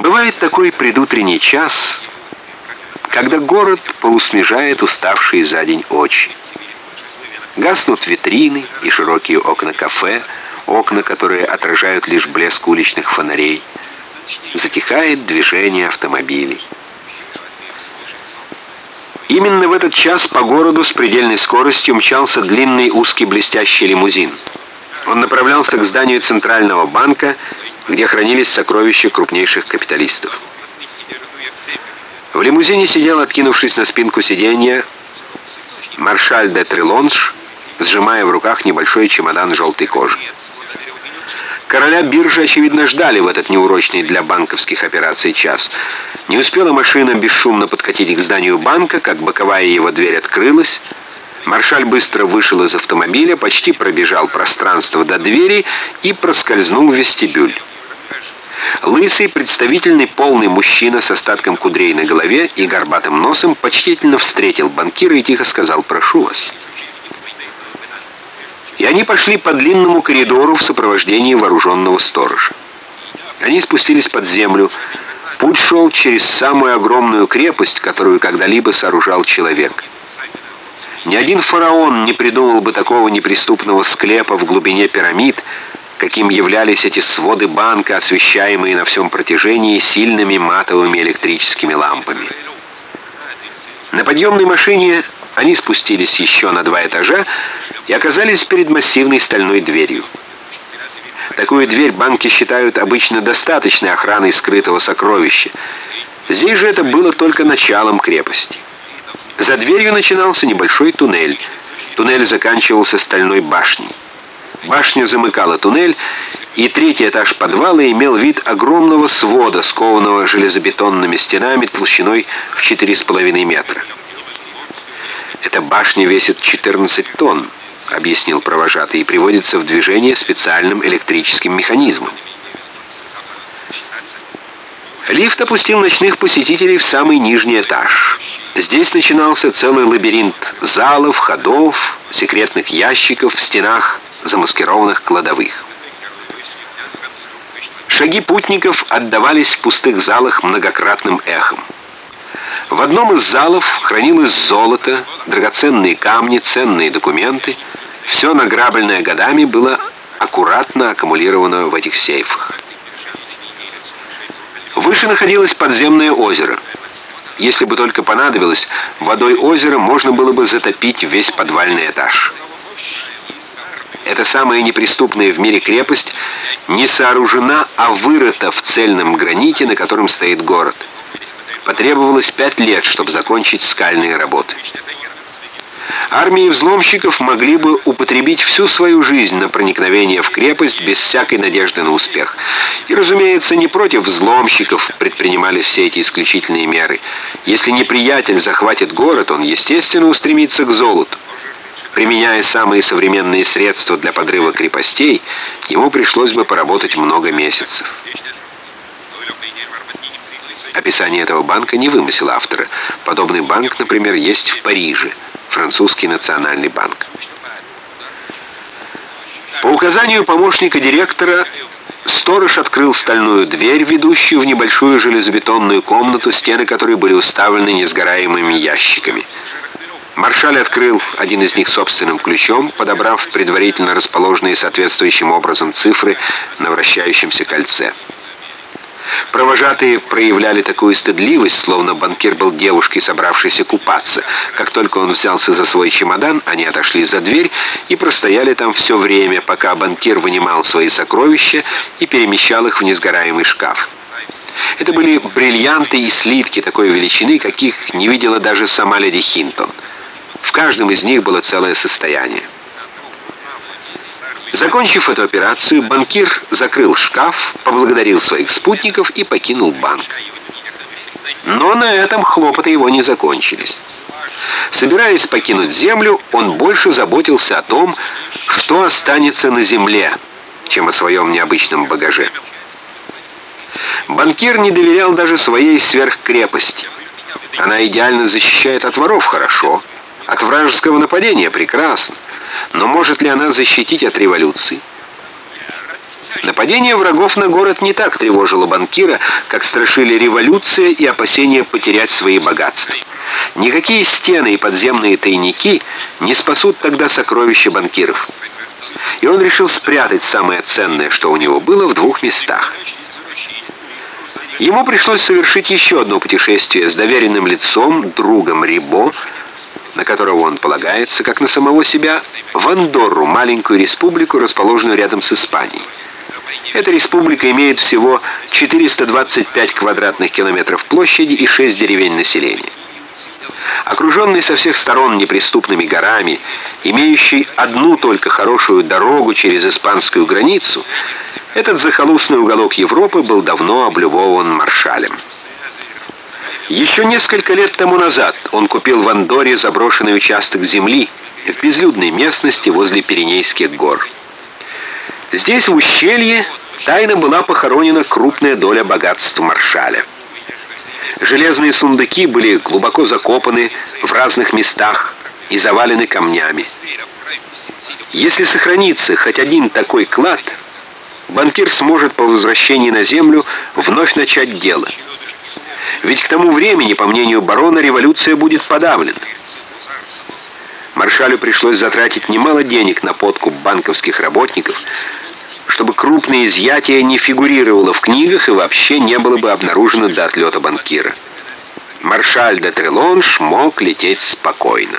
Бывает такой предутренний час, когда город полусмежает уставшие за день очи. Гаснут витрины и широкие окна кафе, окна, которые отражают лишь блеск уличных фонарей. Затихает движение автомобилей. Именно в этот час по городу с предельной скоростью мчался длинный узкий блестящий лимузин. Он направлялся к зданию Центрального банка, где хранились сокровища крупнейших капиталистов. В лимузине сидел, откинувшись на спинку сиденья, маршаль де Трелонж, сжимая в руках небольшой чемодан желтой кожи. Короля биржи, очевидно, ждали в этот неурочный для банковских операций час. Не успела машина бесшумно подкатить к зданию банка, как боковая его дверь открылась. Маршаль быстро вышел из автомобиля, почти пробежал пространство до двери и проскользнул в вестибюль. Лысый, представительный, полный мужчина с остатком кудрей на голове и горбатым носом почтительно встретил банкира и тихо сказал «Прошу вас». И они пошли по длинному коридору в сопровождении вооруженного сторожа. Они спустились под землю. Путь шел через самую огромную крепость, которую когда-либо сооружал человек. Ни один фараон не придумал бы такого неприступного склепа в глубине пирамид, каким являлись эти своды банка, освещаемые на всем протяжении сильными матовыми электрическими лампами. На подъемной машине они спустились еще на два этажа и оказались перед массивной стальной дверью. Такую дверь банки считают обычно достаточной охраной скрытого сокровища. Здесь же это было только началом крепости. За дверью начинался небольшой туннель. Туннель заканчивался стальной башней. Башня замыкала туннель, и третий этаж подвала имел вид огромного свода, скованного железобетонными стенами толщиной в 4,5 метра. «Эта башня весит 14 тонн», — объяснил провожатый, «и приводится в движение специальным электрическим механизмом». Лифт опустил ночных посетителей в самый нижний этаж. Здесь начинался целый лабиринт залов, ходов, секретных ящиков в стенах замаскированных кладовых. Шаги путников отдавались в пустых залах многократным эхом. В одном из залов хранилось золото, драгоценные камни, ценные документы. Все награбленное годами было аккуратно аккумулировано в этих сейфах. Выше находилось подземное озеро. Если бы только понадобилось, водой озера можно было бы затопить весь подвальный этаж. Эта самая неприступная в мире крепость не сооружена, а вырыта в цельном граните, на котором стоит город. Потребовалось пять лет, чтобы закончить скальные работы. Армии взломщиков могли бы употребить всю свою жизнь на проникновение в крепость без всякой надежды на успех. И, разумеется, не против взломщиков предпринимали все эти исключительные меры. Если неприятель захватит город, он, естественно, устремится к золоту. Применяя самые современные средства для подрыва крепостей, ему пришлось бы поработать много месяцев. Описание этого банка не вымысел автора. Подобный банк, например, есть в Париже, французский национальный банк. По указанию помощника директора, сторож открыл стальную дверь, ведущую в небольшую железобетонную комнату, стены которой были уставлены несгораемыми ящиками. Маршаль открыл один из них собственным ключом, подобрав предварительно расположенные соответствующим образом цифры на вращающемся кольце. Провожатые проявляли такую стыдливость, словно банкир был девушкой, собравшейся купаться. Как только он взялся за свой чемодан, они отошли за дверь и простояли там все время, пока банкир вынимал свои сокровища и перемещал их в несгораемый шкаф. Это были бриллианты и слитки такой величины, каких не видела даже сама леди Хинтон. В каждом из них было целое состояние. Закончив эту операцию, банкир закрыл шкаф, поблагодарил своих спутников и покинул банк. Но на этом хлопоты его не закончились. Собираясь покинуть землю, он больше заботился о том, что останется на земле, чем о своем необычном багаже. Банкир не доверял даже своей сверхкрепости. Она идеально защищает от воров хорошо, от вражеского нападения прекрасно. Но может ли она защитить от революции? Нападение врагов на город не так тревожило банкира, как страшили революция и опасения потерять свои богатства. Никакие стены и подземные тайники не спасут тогда сокровища банкиров. И он решил спрятать самое ценное, что у него было, в двух местах. Ему пришлось совершить еще одно путешествие с доверенным лицом, другом Рибо, на которого он полагается, как на самого себя, в Андорру, маленькую республику, расположенную рядом с Испанией. Эта республика имеет всего 425 квадратных километров площади и 6 деревень населения. Окруженный со всех сторон неприступными горами, имеющий одну только хорошую дорогу через испанскую границу, этот захолустный уголок Европы был давно облюбован маршалем. Еще несколько лет тому назад он купил в Андоре заброшенный участок земли в безлюдной местности возле Пиренейских гор. Здесь, в ущелье, тайно была похоронена крупная доля богатств маршаля. Железные сундуки были глубоко закопаны в разных местах и завалены камнями. Если сохранится хоть один такой клад, банкир сможет по возвращении на землю вновь начать дело. Ведь к тому времени, по мнению барона, революция будет подавлена. Маршалю пришлось затратить немало денег на подкуп банковских работников, чтобы крупное изъятие не фигурировало в книгах и вообще не было бы обнаружено до отлета банкира. Маршаль де Трелонж мог лететь спокойно.